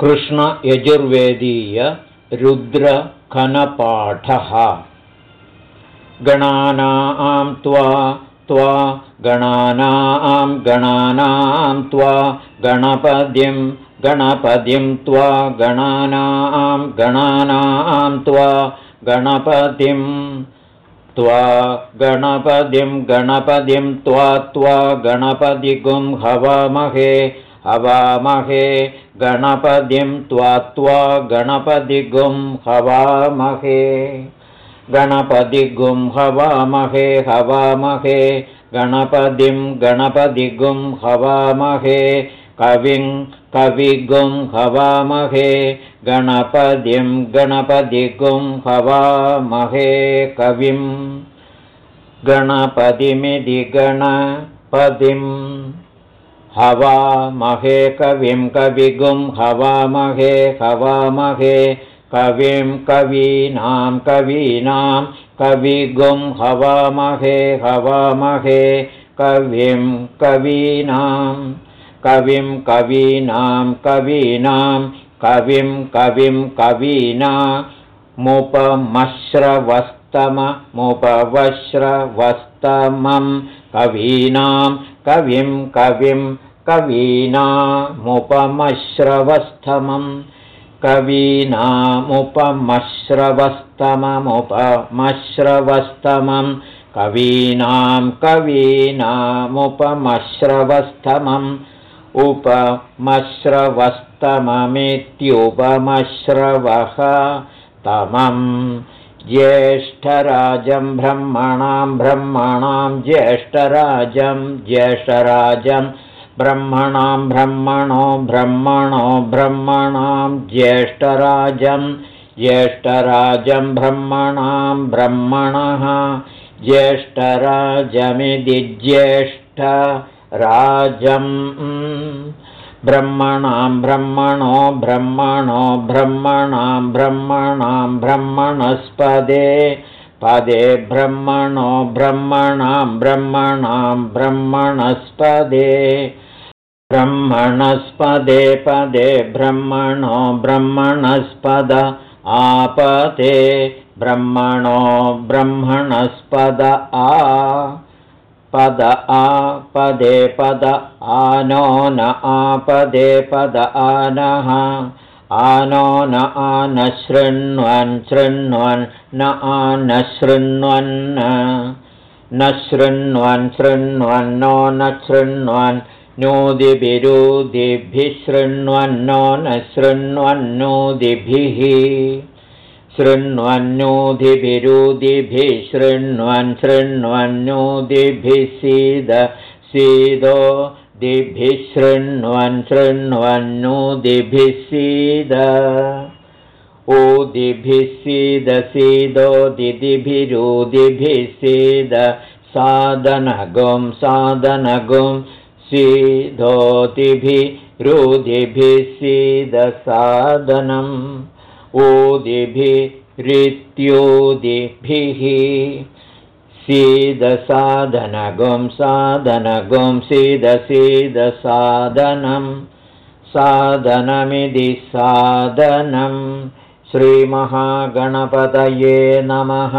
कृष्णयजुर्वेदीयरुद्रखनपाठः गणानां त्वा त्वा गणानां गणानां त्वा गणपतिं गणपतिं त्वा गणानां गणानां त्वा गणपतिं त्वा गणपतिं गणपतिं त्वा त्वा गणपतिगुं हवामहे हवामहे गणपतिं त्वा त्वा गणपतिगुं हवामहे। गणपतिगुं हवामहे हवामहे। गणपतिं गणपतिगुं हवामहे। कविं कविगुं हवामहे। गणपतिं गणपतिगुं हवामहे। कविं गणपतिमिति गणपतिं हवामहे कविं कविगुं हवामहे हवामहे कविं कवीनां कवीनां कविगुं हवामहे हवामहे कविं कवीनां कविं कवीनां कवीनां कविं कविं कवीनामुपमश्रवस्तममुपवश्रवस्तमं कवीनां कविं कविं कवीनामुपमश्रवस्थमम् कवीनामुपमश्रवस्तममुपमश्रवस्तमं कवीनां कवीनामुपमश्रवस्तमम्। उपमश्रवस्तममित्युपमश्रवः तमं ज्येष्ठराजं ब्रह्मणां ब्रह्मणां ज्येष्ठराजं ज्येष्ठराजं ब्रह्मणां ब्रह्मणो ब्रह्मणो ब्रह्मणां ज्येष्ठराजं ज्येष्ठराजं ब्रह्मणां ब्रह्मणः ज्येष्ठराजमिति ज्येष्ठराजं ब्रह्मणां ब्रह्मणो ब्रह्मणो ब्रह्मणां ब्रह्मणां ब्रह्मणस्पदे। पदे ब्रह्मणो ब्रह्मणां ब्रह्मणां ब्रह्मणस्पदे। ब्रह्मणस्पदे पदे ब्रह्मणो ब्रह्मणस्पद आपते। ब्रह्मणो ब्रह्मणस्पद आ पद आ पदे आनो न आपदे पद आनः। आनो न आन शृण्वन् न आन शृण्वन्। न शृण्वन् शृण्वन्नो न शृण्वन्। नोदिभिरुदिभिः शृण्वन्नो न शृण्वन्नोदिभिः शृण्वन्नोदिभिरुदिभिः शृण्वन् शृण्वन्नोदिभिः सीद सीदो दिभिः शृण्वन् शृण्वन्नोदिभिः सीद। ओदिभिः सीद सीदो। दिदिभिरुदिभिः सीद सादनगुं सादनगुं सीदोतिभिरुदिभिः सीदसादनम् ऊदिभिरित्योदिभिः सीदसाधनगुं साधनगुं सीदसीदसादनं साधनमिति साधनं। श्रीमहागणपतये नमः